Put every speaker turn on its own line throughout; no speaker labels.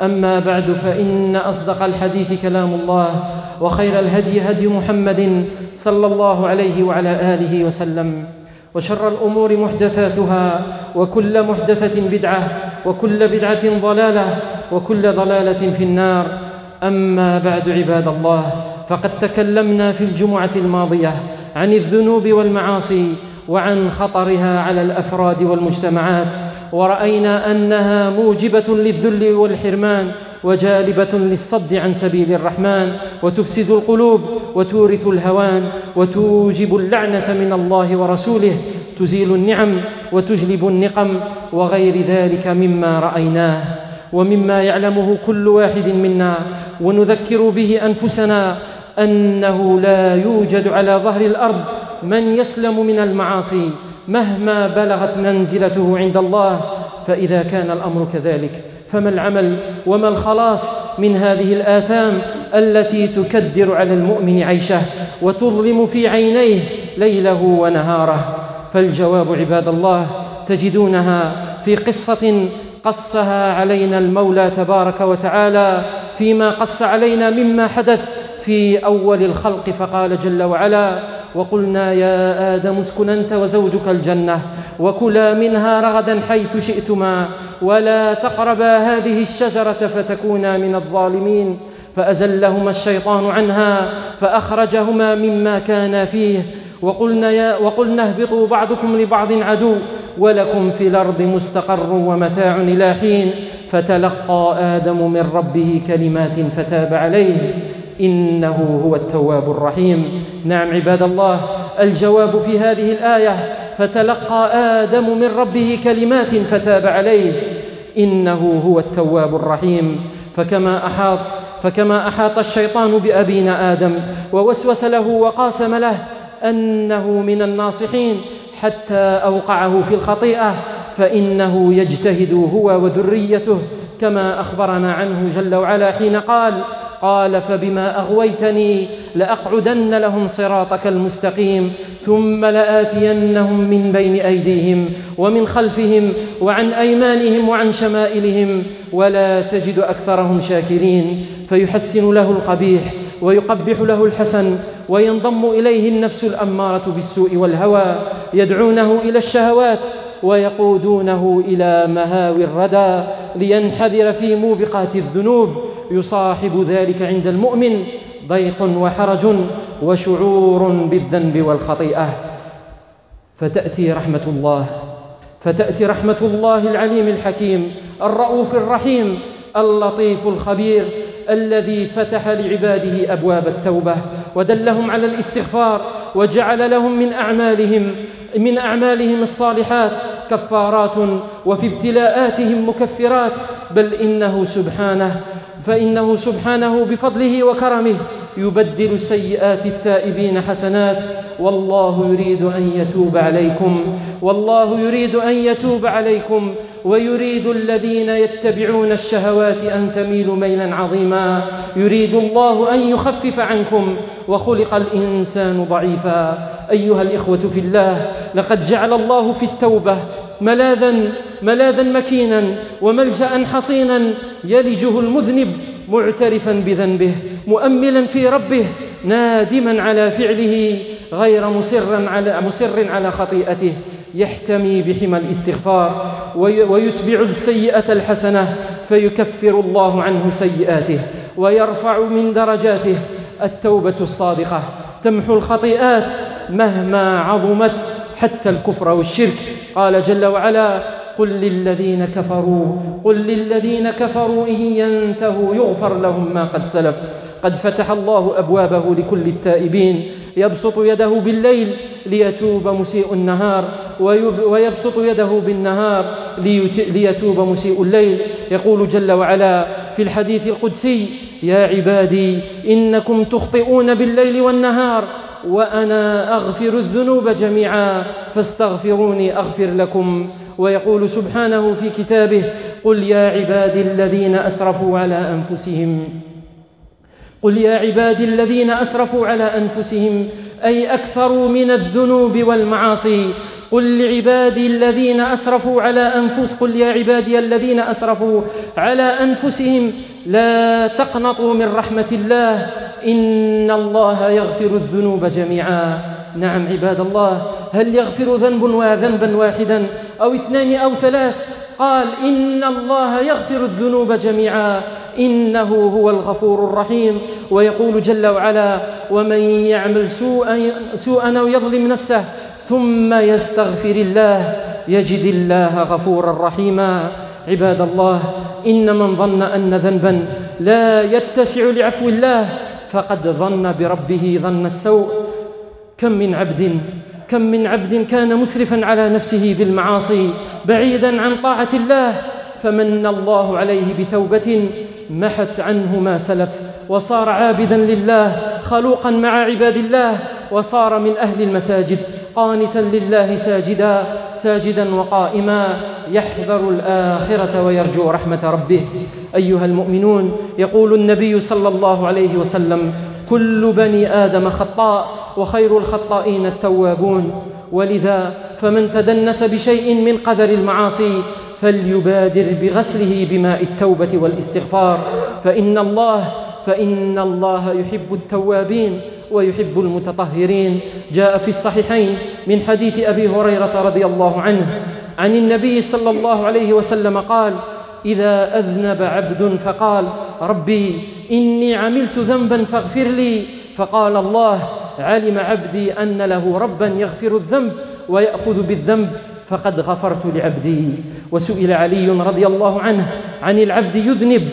أما بعد فإن أصدق الحديث كلام الله وخير الهدي هدي محمد صلى الله عليه وعلى آله وسلم وشر الأمور محدثاتها وكل محدثة بدعة وكل بدعة ضلالة وكل ضلالة في النار أما بعد عباد الله فقد تكلمنا في الجمعة الماضية عن الذنوب والمعاصي وعن خطرها على الأفراد والمجتمعات ورأينا أنها موجبة للذل والحرمان وجالبة للصد عن سبيل الرحمن وتفسد القلوب وتورث الهوان وتوجب اللعنة من الله ورسوله تزيل النعم وتجلب النقم وغير ذلك مما رأيناه ومما يعلمه كل واحد منا ونذكر به أنفسنا أنه لا يوجد على ظهر الأرض من يسلم من المعاصي مهما بلغت منزلته عند الله فإذا كان الأمر كذلك فما العمل وما الخلاص من هذه الآثام التي تكدر على المؤمن عيشه وتظلم في عينيه ليله ونهاره فالجواب عباد الله تجدونها في قصة قصها علينا المولى تبارك وتعالى فيما قص علينا مما حدث في أول الخلق فقال جل وعلا وقلنا يا آدم اسكن أنت وزوجك الجنة وكلا منها رغدا حيث شئتما ولا تقربا هذه الشجرة فتكونا من الظالمين فأزلهما الشيطان عنها فأخرجهما مما كانا فيه وقلنا, يا وقلنا اهبطوا بعضكم لبعض عدو ولكم في الأرض مستقر ومتاع إلى حين فتلقى آدم من ربه كلمات فتاب عليه إنه هو التواب الرحيم نعم عباد الله الجواب في هذه الآية فتلقى آدم من ربه كلمات فتاب عليه إنه هو التواب الرحيم فكما أحاط فكما أحاط الشيطان بأبينا آدم ووسوس له وقاسم له أنه من الناصحين حتى أوقعه في الخطيئة فإنه يجتهد هو وذريته كما أخبرنا عنه جل وعلا حين قال قال فبما أغويتني لأقعدن لهم صراطك المستقيم ثم لآتينهم من بين أيديهم ومن خلفهم وعن أيمانهم وعن شمائلهم ولا تجد أكثرهم شاكرين فيحسن له القبيح ويقبح له الحسن وينضم إليه النفس الأمارة بالسوء والهوى يدعونه إلى الشهوات ويقودونه إلى مهاوي الردى لينحذر في موبقات الذنوب يصاحب ذلك عند المؤمن ضيق وحرج وشعور بالذنب والخطيئة فتأتي رحمة الله فتأتي رحمة الله العليم الحكيم الرؤوف الرحيم اللطيف الخبير الذي فتح لعباده أبواب التوبة ودلهم على الاستغفار وجعل لهم من أعمالهم من أعمالهم الصالحات كفارات وفي ابتلاءاتهم مكفرات بل إنه سبحانه فإنه سبحانه بفضله وكرمه يبدل سيئات التائبين حسنات والله يريد أن يتوب عليكم والله يريد أن يتوب عليكم ويريد الذين يتبعون الشهوات أن تميلوا ميلا عظيما يريد الله أن يخفف عنكم وخلق الإنسان ضعيفا أيها الإخوة في الله لقد جعل الله في التوبة ملاذا ملاذا مكينا وملجا حصينا يلجه المذنب معترفا بذنبه مؤملا في ربه نادما على فعله غير مسر على, مصر على خطيئته يحتمي بحمى الاستغفار ويتبع السيئة الحسنة فيكفر الله عنه سيئاته ويرفع من درجاته التوبة الصادقة تمحو الخطيئات مهما عظمت حتى الكفر والشرك قال جل وعلا قل للذين كفروا قل للذين كفروا إن ينتهوا يغفر لهم ما قد سلف قد فتح الله أبوابه لكل التائبين يبسط يده بالليل ليتوب مسيء النهار ويبسط يده بالنهار ليتوب مسيء الليل يقول جل وعلا في الحديث القدسي يا عبادي إنكم تخطئون بالليل والنهار وأنا أغفر الذنوب جميعا فاستغفروني أغفر لكم ويقول سبحانه في كتابه قل يا عبادي الذين أسرفوا على أنفسهم قل يا عبادي الذين أسرفوا على أنفسهم أي أكثروا من الذنوب والمعاصي قل لعبادي الذين أسرفوا على أنفسهم قل يا عبادي الذين أسرفوا على أنفسهم لا تقنطوا من رحمة الله إن الله يغفر الذنوب جميعا نعم عباد الله هل يغفر ذنب وذنبا واحدا أو اثنان أو ثلاث قال إن الله يغفر الذنوب جميعا إنه هو الغفور الرحيم ويقول جل وعلا ومن يعمل سوءا, سوءا أو يظلم نفسه ثم يستغفر الله يجد الله غفورا رحيما عباد الله إن من ظن أن ذنبا لا يتسع لعفو الله فقد ظن بربه ظن السوء كم من عبد كم من عبد كان مسرفا على نفسه بالمعاصي بعيدا عن طاعة الله فمن الله عليه بتوبة محت عنه ما سلف وصار عابدا لله خلوقا مع عباد الله وصار من أهل المساجد قانتا لله ساجدا ساجدا وقائما يحذر الآخرة ويرجو رحمة ربه أيها المؤمنون يقول النبي صلى الله عليه وسلم كل بني آدم خطاء وخير الخطائين التوابون ولذا فمن تدنس بشيء من قدر المعاصي فليبادر بغسله بماء التوبة والاستغفار فإن الله فإن الله يحب التوابين ويحب المتطهرين جاء في الصحيحين من حديث أبي هريرة رضي الله عنه عن النبي صلى الله عليه وسلم قال إذا أذنب عبد فقال ربي إني عملت ذنبا فاغفر لي فقال الله علم عبدي أن له ربا يغفر الذنب ويأخذ بالذنب فقد غفرت لعبدي وسئل علي رضي الله عنه عن العبد يذنب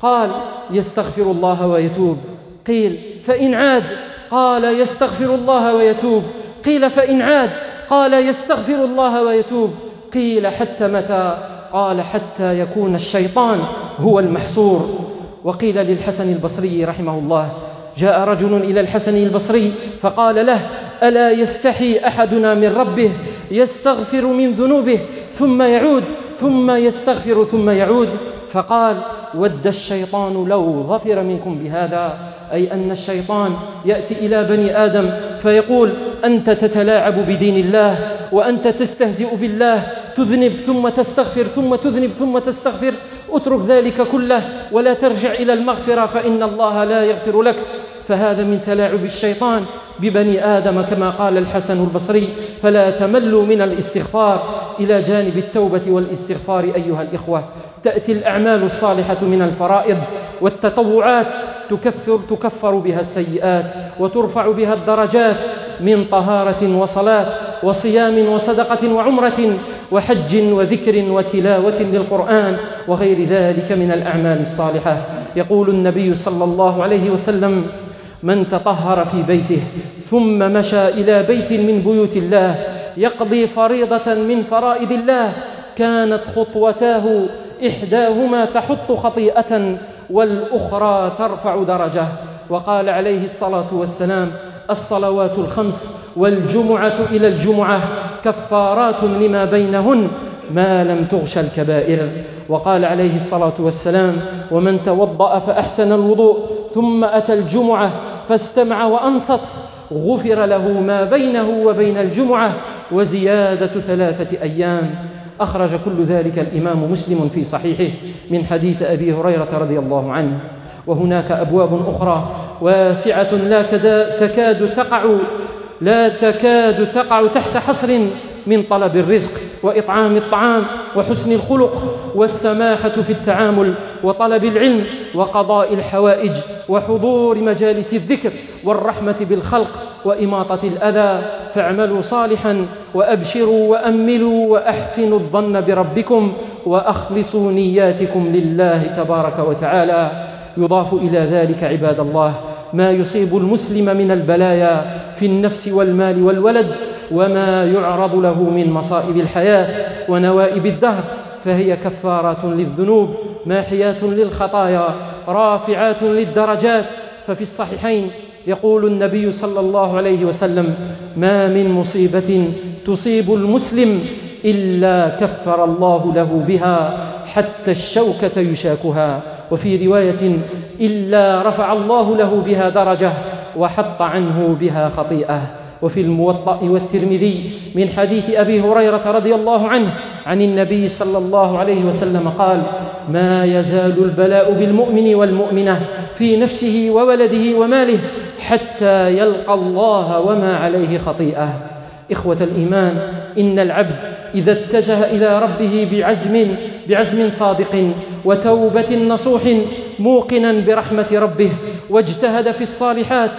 قال يستغفر الله ويتوب قيل فإن عاد قال يستغفر الله ويتوب قيل فإن عاد قال يستغفر الله ويتوب قيل حتى متى قال حتى يكون الشيطان هو المحصور وقيل للحسن البصري رحمه الله جاء رجل إلى الحسن البصري فقال له ألا يستحي أحدنا من ربه يستغفر من ذنوبه ثم يعود ثم يستغفر ثم يعود فقال ود الشيطان لو ظفر منكم بهذا أي أن الشيطان يأتي إلى بني آدم فيقول أنت تتلاعب بدين الله وأنت تستهزئ بالله تذنب ثم تستغفر ثم تذنب ثم تستغفر اترك ذلك كله ولا ترجع إلى المغفرة فإن الله لا يغفر لك فهذا من تلاعب الشيطان ببني آدم كما قال الحسن البصري فلا تملوا من الاستغفار إلى جانب التوبة والاستغفار أيها الإخوة تأتي الأعمال الصالحة من الفرائض والتطوعات تكفر, تكفر بها السيئات وترفع بها الدرجات من طهارة وصلاة وصيام وصدقة وعمرة وحج وذكر وتلاوة للقرآن وغير ذلك من الأعمال الصالحة يقول النبي صلى الله عليه وسلم من تطهر في بيته ثم مشى إلى بيت من بيوت الله يقضي فريضة من فرائض الله كانت خطوتاه إحداهما تحط خطيئة والأخرى ترفع درجة وقال عليه الصلاة والسلام الصلوات الخمس والجمعة إلى الجمعة كفارات لما بينهن ما لم تغش الكبائر وقال عليه الصلاة والسلام ومن توضأ فأحسن الوضوء ثم أتى الجمعة فاستمع وأنصت غفر له ما بينه وبين الجمعة وزيادة ثلاثة أيام أخرج كل ذلك الإمام مسلم في صحيحه من حديث أبي هريرة رضي الله عنه وهناك أبواب أخرى واسعة لا تكاد تقع لا تكاد تقع تحت حصر من طلب الرزق وإطعام الطعام وحسن الخلق والسماحة في التعامل وطلب العلم وقضاء الحوائج وحضور مجالس الذكر والرحمة بالخلق وإماطة الأذى فاعملوا صالحا وأبشروا وأملوا وأحسنوا الظن بربكم وأخلصوا نياتكم لله تبارك وتعالى يضاف إلى ذلك عباد الله ما يصيب المسلم من البلايا في النفس والمال والولد وما يعرض له من مصائب الحياة ونوائب الدهر فهي كفارات للذنوب ماحيات للخطايا رافعات للدرجات ففي الصحيحين يقول النبي صلى الله عليه وسلم ما من مصيبة تصيب المسلم إلا كفر الله له بها حتى الشوكة يشاكها وفي رواية إلا رفع الله له بها درجة وحط عنه بها خطيئة وفي الموطأ والترمذي من حديث أبي هريرة رضي الله عنه عن النبي صلى الله عليه وسلم قال ما يزال البلاء بالمؤمن والمؤمنة في نفسه وولده وماله حتى يلقى الله وما عليه خطيئة إخوة الإيمان إن العبد إذا اتجه إلى ربه بعزم بعزم صادق وتوبة نصوح موقنا برحمة ربه واجتهد في الصالحات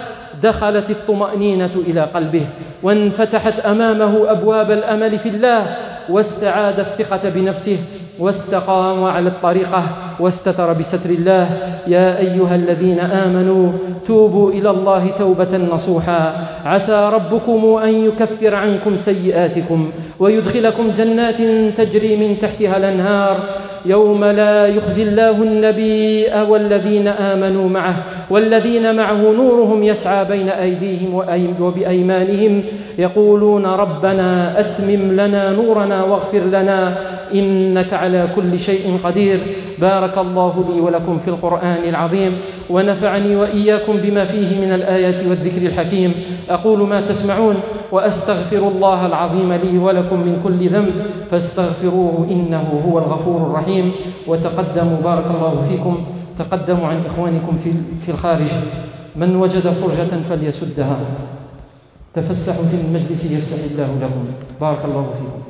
دخلت الطمأنينة إلى قلبه وانفتحت أمامه أبواب الأمل في الله واستعاد الثقة بنفسه واستقام على الطريقة واستتر بستر الله يا أيها الذين آمنوا توبوا إلى الله توبة نصوحا عسى ربكم أن يكفر عنكم سيئاتكم ويدخلكم جنات تجري من تحتها الأنهار يوم لا يخزي الله النبي والذين آمنوا معه والذين معه نورهم يسعى بين أيديهم وبأيمانهم يقولون ربنا أتمم لنا نورنا واغفر لنا إنك على كل شيء قدير بارك الله لي ولكم في القرآن العظيم ونفعني وإياكم بما فيه من الآيات والذكر الحكيم أقول ما تسمعون وأستغفر الله العظيم لي ولكم من كل ذنب فاستغفروه إنه هو الغفور الرحيم وتقدموا بارك الله فيكم تقدموا عن إخوانكم في الخارج من وجد فرجة فليسدها تفسحوا في المجلس يفسح الله لهم بارك الله فيكم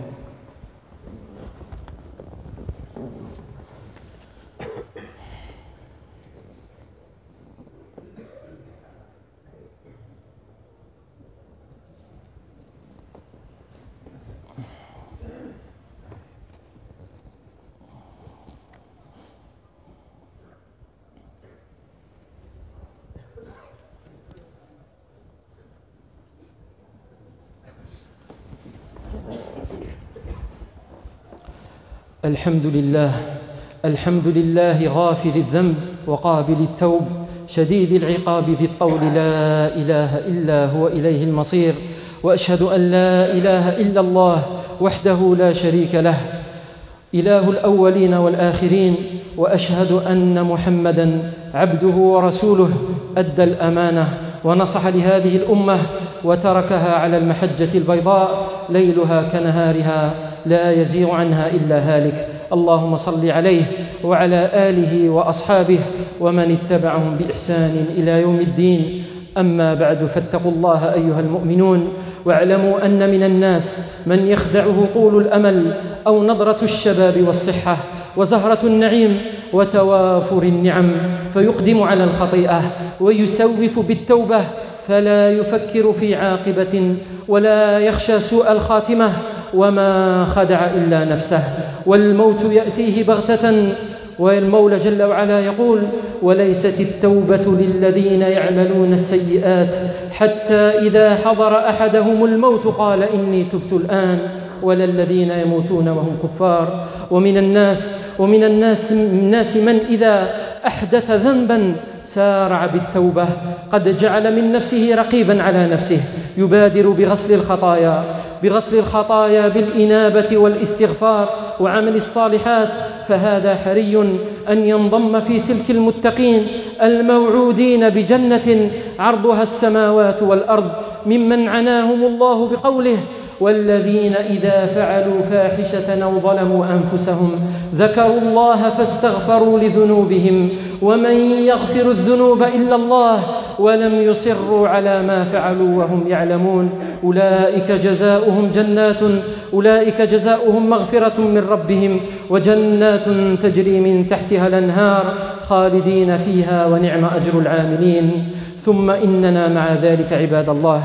الحمد لله الحمد لله غافل الذنب وقابل التوب شديد العقاب ذي الطول لا إله إلا هو إليه المصير وأشهد أن لا إله إلا الله وحده لا شريك له إله الأولين والآخرين وأشهد أن محمدا عبده ورسوله أدى الأمانة ونصح لهذه الأمة وتركها على المحجة البيضاء ليلها كنهارها لا يزيغ عنها إلا هالك اللهم صل عليه وعلى آله وأصحابه ومن اتبعهم بإحسان إلى يوم الدين أما بعد فاتقوا الله أيها المؤمنون واعلموا أن من الناس من يخدعه قول الأمل أو نظرة الشباب والصحة وزهرة النعيم وتوافر النعم فيقدم على الخطيئة ويسوف بالتوبة فلا يفكر في عاقبة ولا يخشى سوء الخاتمة وما خدع إلا نفسه والموت يأتيه بغتة والمولى جل وعلا يقول وليست التوبة للذين يعملون السيئات حتى إذا حضر أحدهم الموت قال إني تبت الآن ولا الذين يموتون وهم كفار ومن الناس ومن الناس, الناس من إذا أحدث ذنبا سارع بالتوبة قد جعل من نفسه رقيبا على نفسه يبادر بغسل الخطايا بغسل الخطايا بالإنابة والاستغفار وعمل الصالحات فهذا حري أن ينضم في سلك المتقين الموعودين بجنة عرضها السماوات والأرض ممن عناهم الله بقوله والذين إذا فعلوا فاحشة أو ظلموا أنفسهم ذكروا الله فاستغفروا لذنوبهم ومن يغفر الذنوب إلا الله ولم يصروا على ما فعلوا وهم يعلمون أولئك جزاؤهم جنات أولئك جزاؤهم مغفرة من ربهم وجنات تجري من تحتها الأنهار خالدين فيها ونعم أجر العاملين ثم إننا مع ذلك عباد الله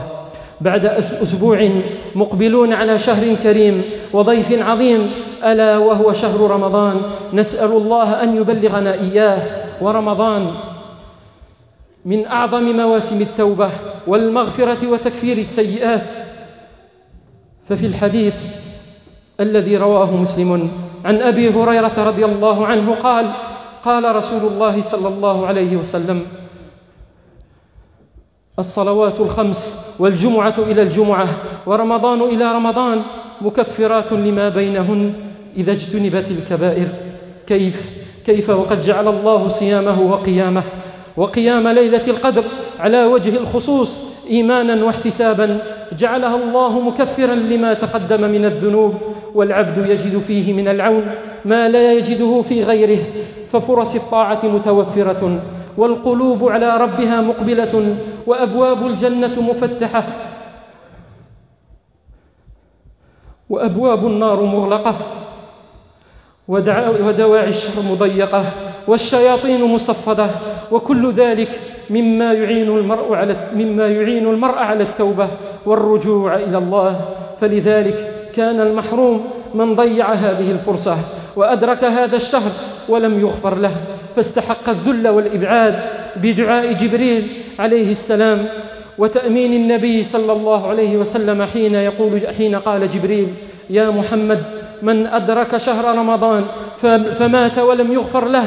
بعد أسبوع مقبلون على شهر كريم وضيف عظيم ألا وهو شهر رمضان نسأل الله أن يبلغنا إياه ورمضان من أعظم مواسم التوبة والمغفرة وتكفير السيئات ففي الحديث الذي رواه مسلم عن أبي هريرة رضي الله عنه قال قال رسول الله صلى الله عليه وسلم الصلوات الخمس والجمعة إلى الجمعة ورمضان إلى رمضان مكفرات لما بينهن إذا اجتنبت الكبائر كيف؟ كيف وقد جعل الله صيامه وقيامه وقيام ليلة القدر على وجه الخصوص إيمانا واحتسابا جعلها الله مكفرا لما تقدم من الذنوب والعبد يجد فيه من العون ما لا يجده في غيره ففرص الطاعة متوفرة والقلوب على ربها مقبلة وأبواب الجنة مفتحة وأبواب النار مغلقة ودواعي مضيقة والشياطين مصفدة وكل ذلك مما يعين المرء على مما يعين المرء على التوبة والرجوع إلى الله فلذلك كان المحروم من ضيع هذه الفرصة وأدرك هذا الشهر ولم يغفر له فاستحق الذل والإبعاد بدعاء جبريل عليه السلام وتأمين النبي صلى الله عليه وسلم حين يقول حين قال جبريل يا محمد من أدرك شهر رمضان فمات ولم يغفر له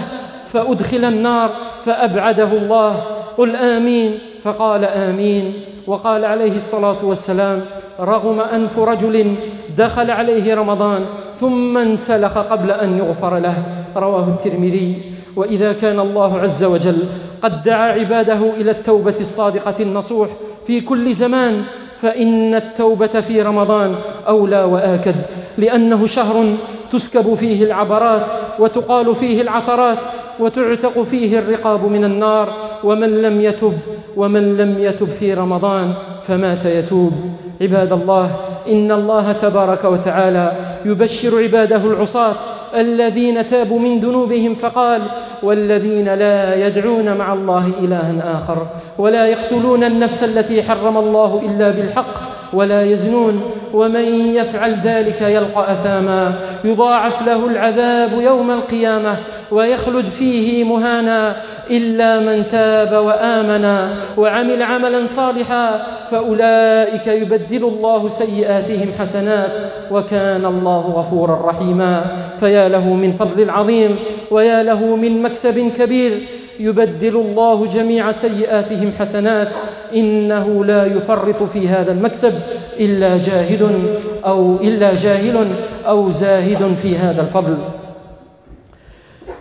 فأدخل النار فأبعده الله قل آمين فقال آمين وقال عليه الصلاة والسلام رغم أنف رجل دخل عليه رمضان ثم انسلخ قبل أن يغفر له رواه الترمذي وإذا كان الله عز وجل قد دعا عباده إلى التوبة الصادقة النصوح في كل زمان فإن التوبة في رمضان أولى وآكد لأنه شهر تسكب فيه العبرات وتقال فيه العثرات وتعتق فيه الرقاب من النار ومن لم يتب ومن لم يتب في رمضان فمات يتوب عباد الله إن الله تبارك وتعالى يبشر عباده العصاة الذين تابوا من ذنوبهم فقال والذين لا يدعون مع الله إلها آخر ولا يقتلون النفس التي حرم الله إلا بالحق ولا يزنون ومن يفعل ذلك يلقى أثاما يضاعف له العذاب يوم القيامة ويخلد فيه مهانا إلا من تاب وآمنا وعمل عملا صالحا فأولئك يبدل الله سيئاتهم حسنات وكان الله غفورا رحيما فيا له من فضل عظيم ويا له من مكسب كبير يبدل الله جميع سيئاتهم حسنات إنه لا يفرط في هذا المكسب إلا جاهد أو إلا جاهل أو زاهد في هذا الفضل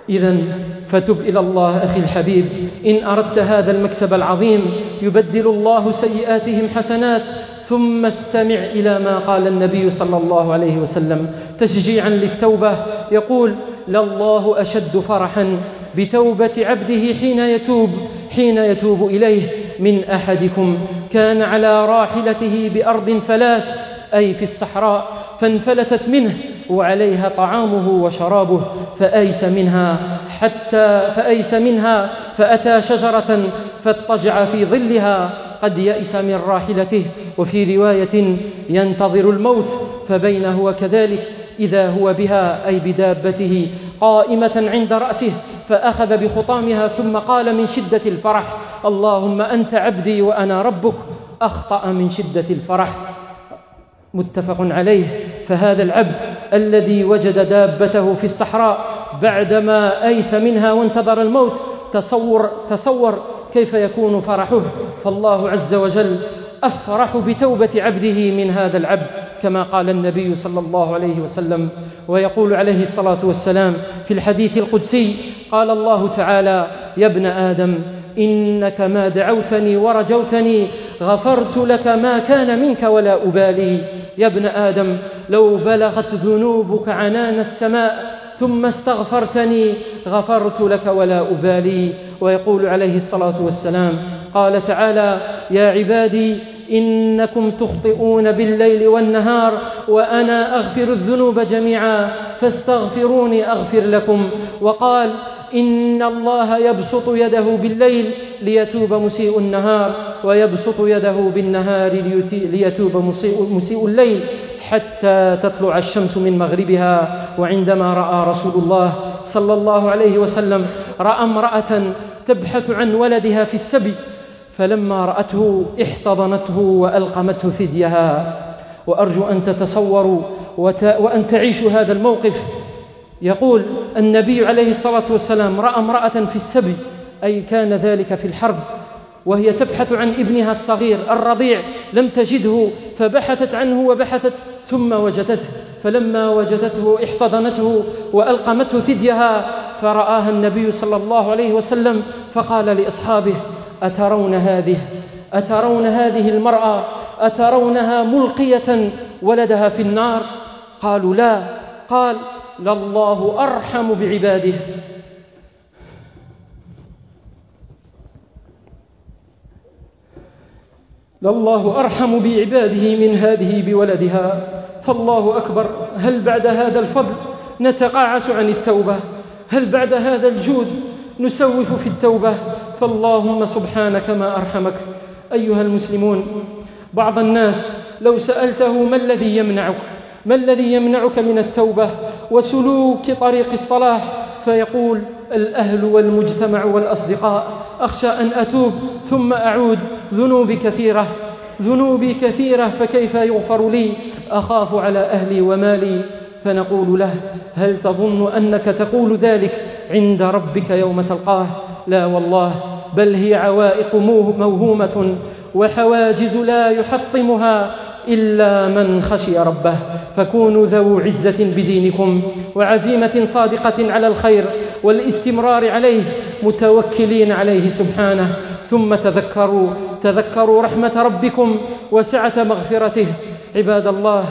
إذا فتب إلى الله أخي الحبيب إن أردت هذا المكسب العظيم يبدل الله سيئاتهم حسنات ثم استمع إلى ما قال النبي صلى الله عليه وسلم تشجيعا للتوبة يقول لله أشد فرحا بتوبة عبده حين يتوب حين يتوب إليه من أحدكم كان على راحلته بأرض فلات أي في الصحراء فانفلتت منه وعليها طعامه وشرابه فأيس منها حتى فأيس منها فأتى شجرة فاضطجع في ظلها قد يئس من راحلته وفي رواية ينتظر الموت فبينه وكذلك إذا هو بها أي بدابته قائمة عند رأسه فأخذ بخطامها ثم قال من شدة الفرح اللهم أنت عبدي وأنا ربك أخطأ من شدة الفرح متفق عليه فهذا العبد الذي وجد دابته في الصحراء بعدما أيس منها وانتظر الموت تصور, تصور كيف يكون فرحه فالله عز وجل أفرح بتوبة عبده من هذا العبد كما قال النبي صلى الله عليه وسلم ويقول عليه الصلاة والسلام في الحديث القدسي قال الله تعالى يا ابن آدم إنك ما دعوتني ورجوتني غفرت لك ما كان منك ولا أبالي يا ابن آدم لو بلغت ذنوبك عنان السماء ثم استغفرتني غفرت لك ولا أبالي ويقول عليه الصلاة والسلام قال تعالى يا عبادي إنكم تخطئون بالليل والنهار وأنا أغفر الذنوب جميعا فاستغفروني أغفر لكم وقال إن الله يبسط يده بالليل ليتوب مسيء النهار ويبسط يده بالنهار ليتوب مسيء, مسيء الليل حتى تطلع الشمس من مغربها وعندما رأى رسول الله صلى الله عليه وسلم رأى امرأة تبحث عن ولدها في السبي فلما رأته احتضنته وألقمته فديها وأرجو أن تتصوروا وأن تعيشوا هذا الموقف يقول النبي عليه الصلاة والسلام رأى امرأة في السبي أي كان ذلك في الحرب وهي تبحث عن ابنها الصغير الرضيع لم تجده فبحثت عنه وبحثت ثم وجدته فلما وجدته احتضنته وألقمته ثديها فرآها النبي صلى الله عليه وسلم فقال لأصحابه أترون هذه أترون هذه المرأة أترونها ملقية ولدها في النار قالوا لا قال لله أرحم بعباده لله أرحم بعباده من هذه بولدها فالله أكبر هل بعد هذا الفضل نتقاعس عن التوبة هل بعد هذا الجود نسوف في التوبة فاللهم سبحانك ما أرحمك أيها المسلمون بعض الناس لو سألته ما الذي يمنعك ما الذي يمنعك من التوبة وسلوك طريق الصلاح فيقول الأهل والمجتمع والأصدقاء أخشى أن أتوب ثم أعود ذنوبي كثيرة ذنوبي كثيرة فكيف يغفر لي أخاف على أهلي ومالي فنقول له هل تظن أنك تقول ذلك عند ربك يوم تلقاه لا والله بل هي عوائق موهومة وحواجز لا يحطمها إلا من خشي ربه فكونوا ذو عزة بدينكم وعزيمة صادقة على الخير والاستمرار عليه متوكلين عليه سبحانه ثم تذكروا تذكروا رحمة ربكم وسعة مغفرته عباد الله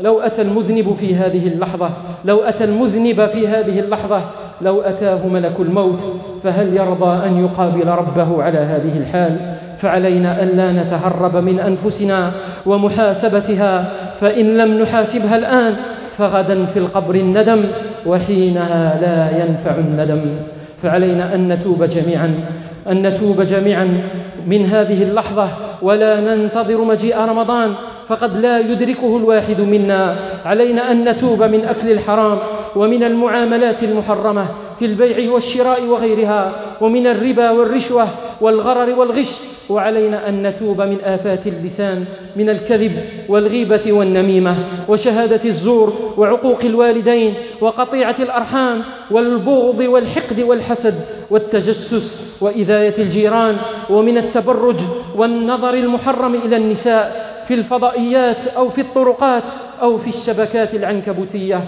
لو أتى المذنب في هذه اللحظة لو أتى المذنب في هذه اللحظة لو أتاه ملك الموت فهل يرضى أن يقابل ربه على هذه الحال فعلينا ألا نتهرب من أنفسنا ومحاسبتها فإن لم نحاسبها الآن فغدا في القبر الندم وحينها لا ينفع الندم فعلينا أن نتوب جميعا أن نتوب جميعا من هذه اللحظة ولا ننتظر مجيء رمضان فقد لا يدركه الواحد منا علينا أن نتوب من أكل الحرام ومن المعاملات المحرمة في البيع والشراء وغيرها ومن الربا والرشوة والغرر والغش وعلينا أن نتوب من آفات اللسان من الكذب والغيبة والنميمة وشهادة الزور وعقوق الوالدين وقطيعة الأرحام والبغض والحقد والحسد والتجسس وإذاية الجيران ومن التبرج والنظر المحرم إلى النساء في الفضائيات أو في الطرقات أو في الشبكات العنكبوتية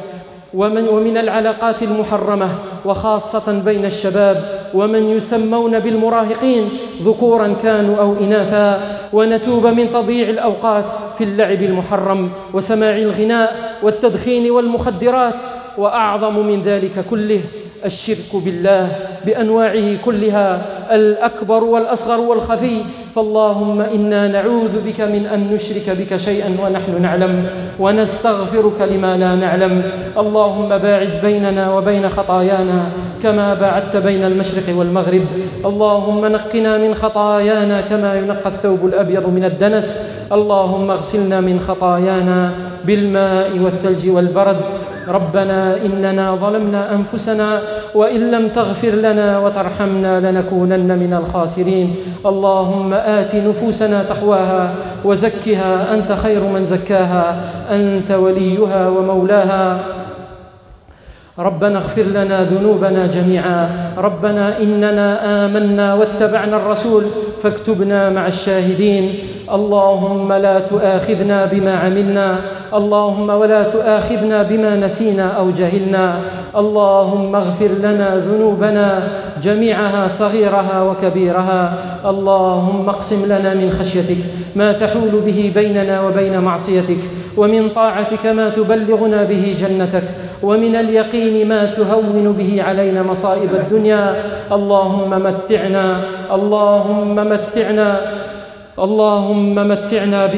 ومن ومن العلاقات المحرمة وخاصة بين الشباب ومن يسمون بالمراهقين ذكورا كانوا أو إناثا ونتوب من تضييع الأوقات في اللعب المحرم وسماع الغناء والتدخين والمخدرات وأعظم من ذلك كله الشرك بالله بأنواعه كلها الأكبر والأصغر والخفي فاللهم إنا نعوذ بك من أن نشرك بك شيئا ونحن نعلم ونستغفرك لما لا نعلم اللهم باعد بيننا وبين خطايانا كما باعدت بين المشرق والمغرب اللهم نقنا من خطايانا كما ينقى الثوب الأبيض من الدنس اللهم اغسلنا من خطايانا بالماء والثلج والبرد ربنا إننا ظلمنا أنفسنا وإن لم تغفر لنا وترحمنا لنكونن من الخاسرين اللهم آت نفوسنا تقواها وزكها أنت خير من زكاها أنت وليها ومولاها ربنا اغفر لنا ذنوبنا جميعا ربنا إننا آمنا واتبعنا الرسول فاكتبنا مع الشاهدين اللهم لا تؤاخذنا بما عملنا اللهم ولا تؤاخذنا بما نسينا أو جهلنا اللهم اغفر لنا ذنوبنا جميعها صغيرها وكبيرها اللهم اقسم لنا من خشيتك ما تحول به بيننا وبين معصيتك ومن طاعتك ما تبلغنا به جنتك ومن اليقين ما تهون به علينا مصائب الدنيا اللهم متعنا اللهم متعنا اللهم متعنا ب...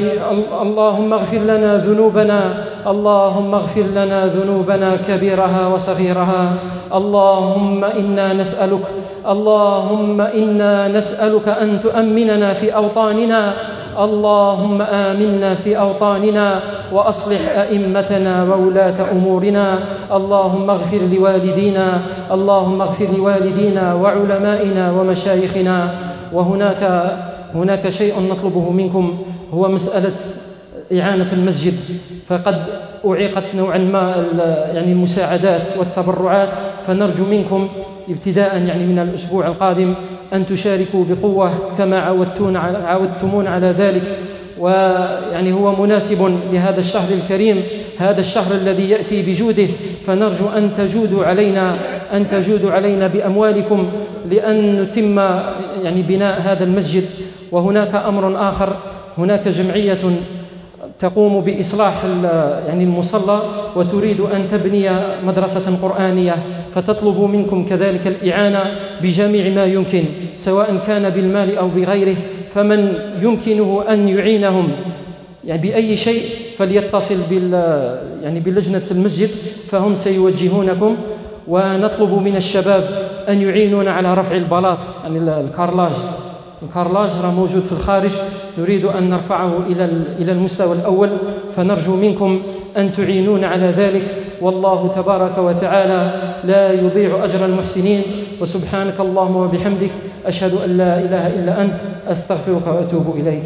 اللهم اغفر لنا ذنوبنا اللهم اغفر لنا ذنوبنا كبيرها وصغيرها اللهم إنا نسألك اللهم إنا نسألك أن تؤمننا في أوطاننا اللهم آمنا في أوطاننا وأصلح أئمتنا وولاة أمورنا اللهم اغفر لوالدينا اللهم اغفر لوالدينا وعلمائنا ومشايخنا وهناك هناك شيء نطلبه منكم هو مسألة إعانة المسجد فقد أعيقت نوعا ما يعني المساعدات والتبرعات فنرجو منكم ابتداء يعني من الأسبوع القادم أن تشاركوا بقوة كما عودتون عودتمون على ذلك ويعني هو مناسب لهذا الشهر الكريم هذا الشهر الذي يأتي بجوده فنرجو أن تجودوا علينا أن تجودوا علينا بأموالكم لأن نتم يعني بناء هذا المسجد وهناك أمر آخر هناك جمعية تقوم بإصلاح يعني المصلى وتريد أن تبني مدرسة قرآنية فتطلب منكم كذلك الإعانة بجميع ما يمكن سواء كان بالمال أو بغيره فمن يمكنه أن يعينهم يعني بأي شيء فليتصل بال يعني بلجنة المسجد فهم سيوجهونكم ونطلب من الشباب أن يعينون على رفع البلاط يعني الكارلاج الكارلاج راه موجود في الخارج نريد أن نرفعه إلى المستوى الأول فنرجو منكم أن تعينون على ذلك والله تبارك وتعالى لا يضيع أجر المحسنين وسبحانك اللهم وبحمدك أشهد أن لا إله إلا أنت أستغفرك وأتوب إليك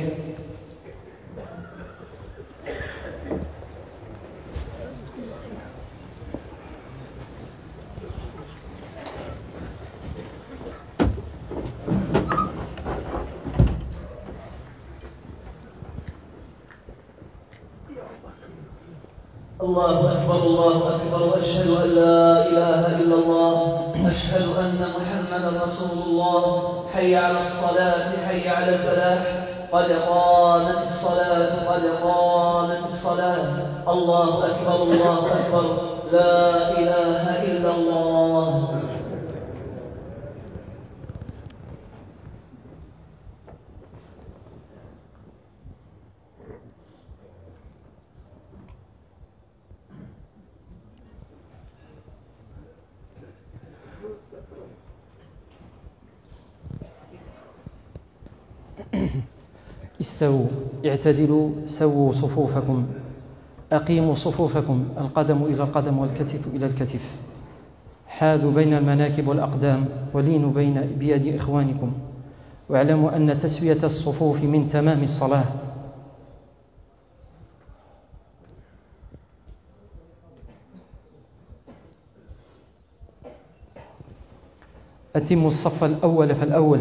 الله أكبر الله أكبر وأشهد أن لا إله إلا الله أشهد أن محمدا رسول الله حي على الصلاة حي على الفلاح قد قامت الصلاة قد قامت الصلاة الله أكبر الله أكبر لا إله إلا الله
اعتدلوا سووا صفوفكم أقيموا صفوفكم القدم إلى القدم والكتف إلى الكتف حاذوا بين المناكب والأقدام ولينوا بين بيد إخوانكم واعلموا أن تسوية الصفوف من تمام الصلاة أتموا الصف الأول فالأول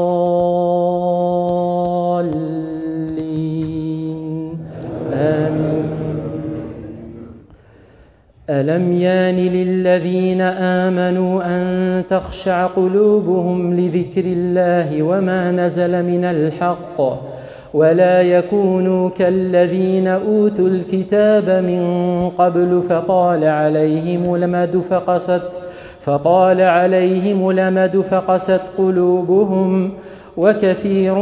ألم يان للذين آمنوا أن تخشع قلوبهم لذكر الله وما نزل من الحق ولا يكونوا كالذين أوتوا الكتاب من قبل فطال عليهم لمد فقست فقال عليهم لمد فقست قلوبهم وكثير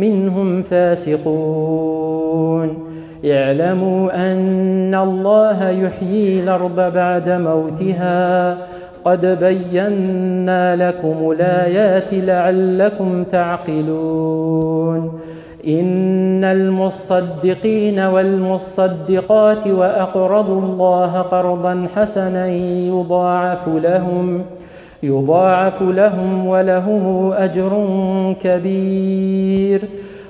منهم فاسقون اعلموا أن الله يحيي الأرض بعد موتها قد بينا لكم الآيات لعلكم تعقلون إن المصدقين والمصدقات وأقرضوا الله قرضا حسنا يضاعف لهم يضاعف لهم وله أجر كبير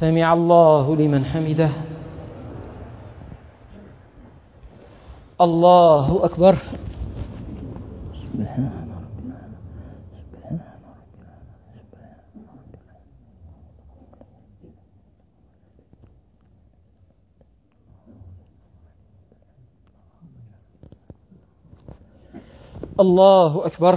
سمع الله لمن حمده الله أكبر سبحان الله أكبر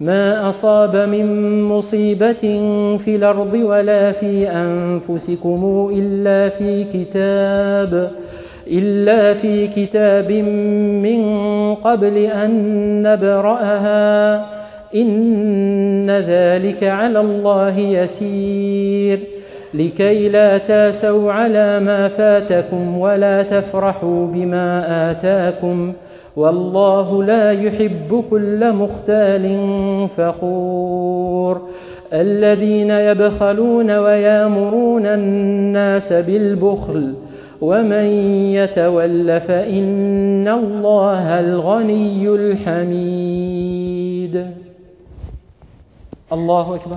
ما أصاب من مصيبة في الأرض ولا في أنفسكم إلا في كتاب إلا في كتاب من قبل أن نبرأها إن ذلك على الله يسير لكي لا تاسوا على ما فاتكم ولا تفرحوا بما آتاكم ۖ والله لا يحب كل مختال فخور الذين يبخلون ويامرون الناس بالبخل ومن يتول فإن الله الغني الحميد الله أكبر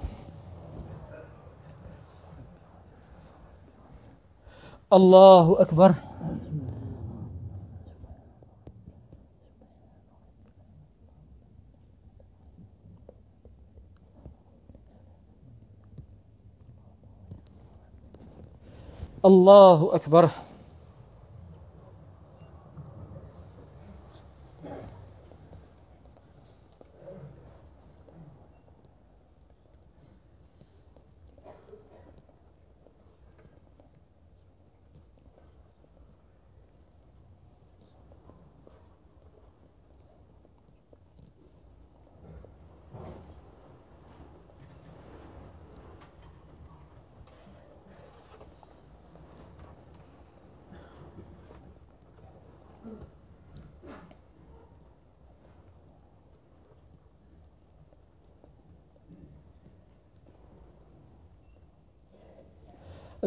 الله أكبر الله أكبر